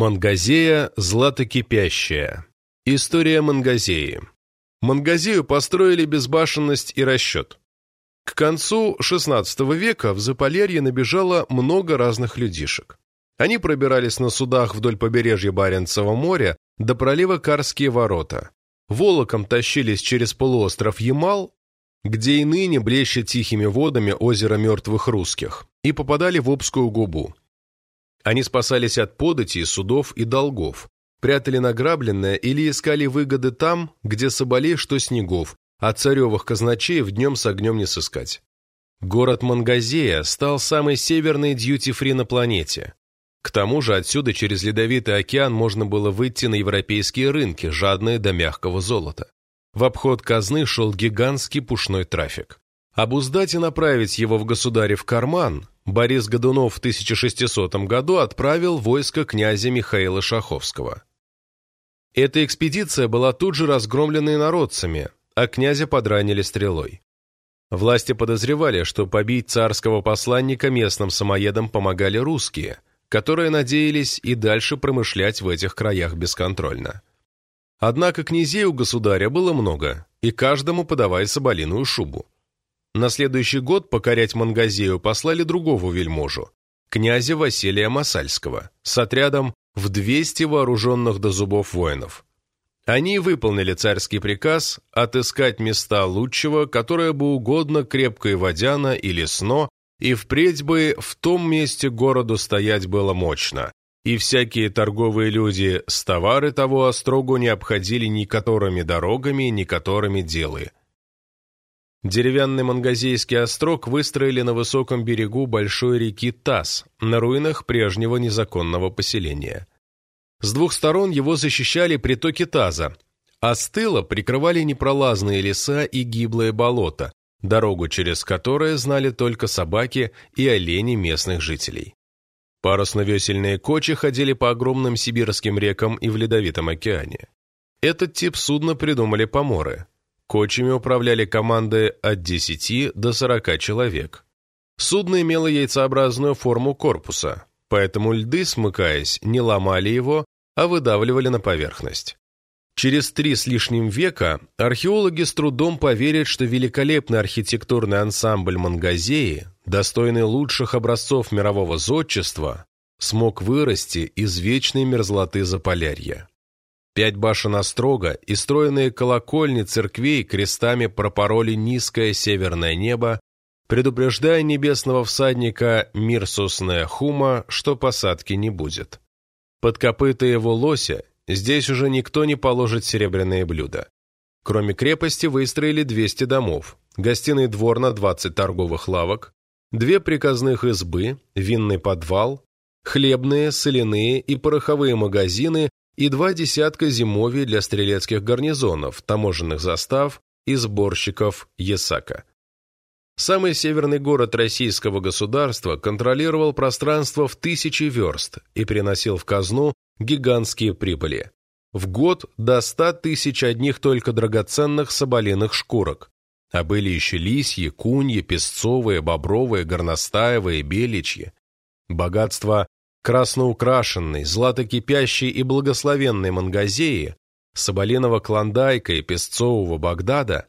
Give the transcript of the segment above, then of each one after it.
Мангазея златокипящая. История Мангазеи. Мангазею построили безбашенность и расчет. К концу XVI века в Заполярье набежало много разных людишек. Они пробирались на судах вдоль побережья Баренцева моря до пролива Карские ворота. Волоком тащились через полуостров Ямал, где и ныне блещет тихими водами озеро мертвых русских, и попадали в Обскую губу. Они спасались от подати, судов и долгов, прятали награбленное или искали выгоды там, где соболей, что снегов, а царевых казначеев днем с огнем не сыскать. Город Мангазея стал самой северной дьюти-фри на планете. К тому же отсюда через Ледовитый океан можно было выйти на европейские рынки, жадные до мягкого золота. В обход казны шел гигантский пушной трафик. Обуздать и направить его в государев карман Борис Годунов в 1600 году отправил войско князя Михаила Шаховского. Эта экспедиция была тут же разгромлена инородцами, а князя подранили стрелой. Власти подозревали, что побить царского посланника местным самоедам помогали русские, которые надеялись и дальше промышлять в этих краях бесконтрольно. Однако князей у государя было много, и каждому подавай соболиную шубу. На следующий год покорять Мангазею послали другого вельможу, князя Василия Масальского, с отрядом в 200 вооруженных до зубов воинов. Они выполнили царский приказ отыскать места лучшего, которое бы угодно крепко и водяно и лесно, и впредь бы в том месте городу стоять было мощно, и всякие торговые люди с товары того острогу не обходили ни которыми дорогами, ни которыми делы. Деревянный мангазейский острог выстроили на высоком берегу большой реки Тас, на руинах прежнего незаконного поселения. С двух сторон его защищали притоки Таза, а с тыла прикрывали непролазные леса и гиблые болота, дорогу через которые знали только собаки и олени местных жителей. Парусно-весельные кочи ходили по огромным сибирским рекам и в Ледовитом океане. Этот тип судна придумали поморы, Кочами управляли команды от 10 до 40 человек. Судно имело яйцеобразную форму корпуса, поэтому льды, смыкаясь, не ломали его, а выдавливали на поверхность. Через три с лишним века археологи с трудом поверят, что великолепный архитектурный ансамбль Мангазеи, достойный лучших образцов мирового зодчества, смог вырасти из вечной мерзлоты Заполярья. Пять башен острога и стройные колокольни церквей крестами пропороли низкое северное небо, предупреждая небесного всадника Мирсусная Хума, что посадки не будет. Под копыта его лося здесь уже никто не положит серебряные блюда. Кроме крепости выстроили 200 домов, гостиный двор на 20 торговых лавок, две приказных избы, винный подвал, хлебные, соляные и пороховые магазины и два десятка зимовий для стрелецких гарнизонов, таможенных застав и сборщиков ЕСАКа. Самый северный город российского государства контролировал пространство в тысячи верст и приносил в казну гигантские прибыли. В год до ста тысяч одних только драгоценных соболиных шкурок, а были еще лисьи, куньи, песцовые, бобровые, горностаевые, беличьи. Богатство красноукрашенной, и благословенной Мангазеи, Соболиного Клондайка и Песцового Багдада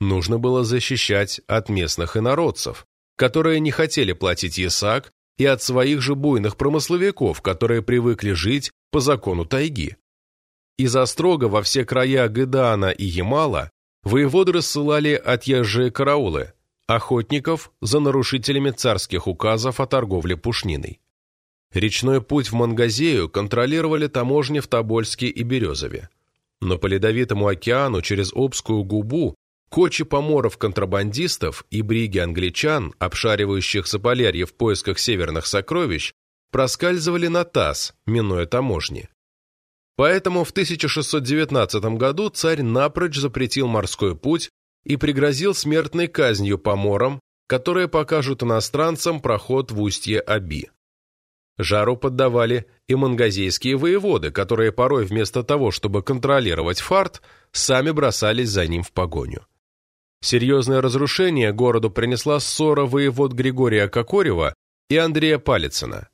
нужно было защищать от местных инородцев, которые не хотели платить ЕСАК, и от своих же буйных промысловиков, которые привыкли жить по закону тайги. Из Острога во все края Гыдана и Ямала воеводы рассылали отъезжие караулы, охотников за нарушителями царских указов о торговле пушниной. Речной путь в Мангазею контролировали таможни в Тобольске и Березове. Но по Ледовитому океану через Обскую губу кочи поморов-контрабандистов и бриги англичан, обшаривающих Заполярье в поисках северных сокровищ, проскальзывали на таз, минуя таможни. Поэтому в 1619 году царь напрочь запретил морской путь и пригрозил смертной казнью поморам, которые покажут иностранцам проход в устье Аби. Жару поддавали и мангазейские воеводы, которые порой вместо того, чтобы контролировать фарт, сами бросались за ним в погоню. Серьезное разрушение городу принесла ссора воевод Григория Кокорева и Андрея Палицына.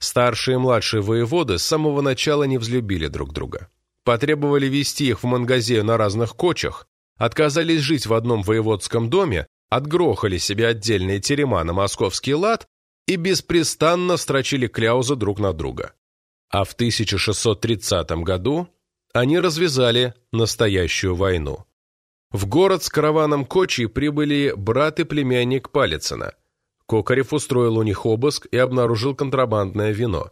Старшие и младшие воеводы с самого начала не взлюбили друг друга. Потребовали вести их в Мангазею на разных кочах, отказались жить в одном воеводском доме, отгрохали себе отдельные терема на московский лад и беспрестанно строчили кляузы друг на друга. А в 1630 году они развязали настоящую войну. В город с караваном Кочи прибыли брат и племянник Палицына. Кокарев устроил у них обыск и обнаружил контрабандное вино.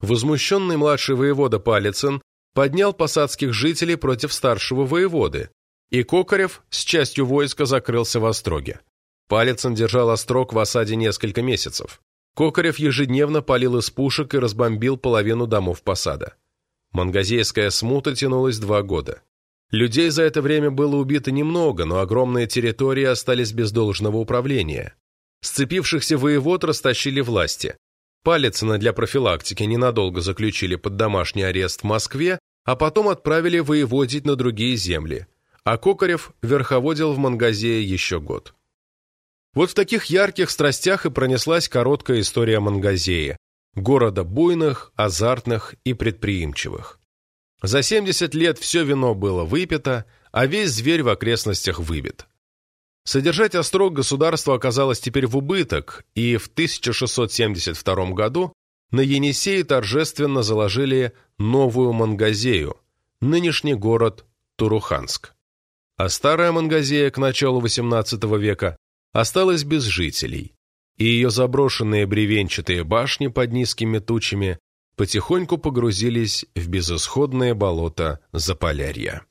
Возмущенный младший воевода Палицын поднял посадских жителей против старшего воеводы, и Кокарев с частью войска закрылся в Остроге. Палицын держал Острог в осаде несколько месяцев. Кокарев ежедневно палил из пушек и разбомбил половину домов посада. Мангазейская смута тянулась два года. Людей за это время было убито немного, но огромные территории остались без должного управления. Сцепившихся воевод растащили власти. Палицына для профилактики ненадолго заключили под домашний арест в Москве, а потом отправили воеводить на другие земли, а Кокарев верховодил в Мангазее еще год. Вот в таких ярких страстях и пронеслась короткая история Мангазея, города буйных, азартных и предприимчивых. За 70 лет все вино было выпито, а весь зверь в окрестностях выбит. Содержать острог государство оказалось теперь в убыток, и в 1672 году на Енисее торжественно заложили новую Мангазею, нынешний город Туруханск а старая Мангазея к началу XVIII века осталась без жителей, и ее заброшенные бревенчатые башни под низкими тучами потихоньку погрузились в безысходное болото Заполярья.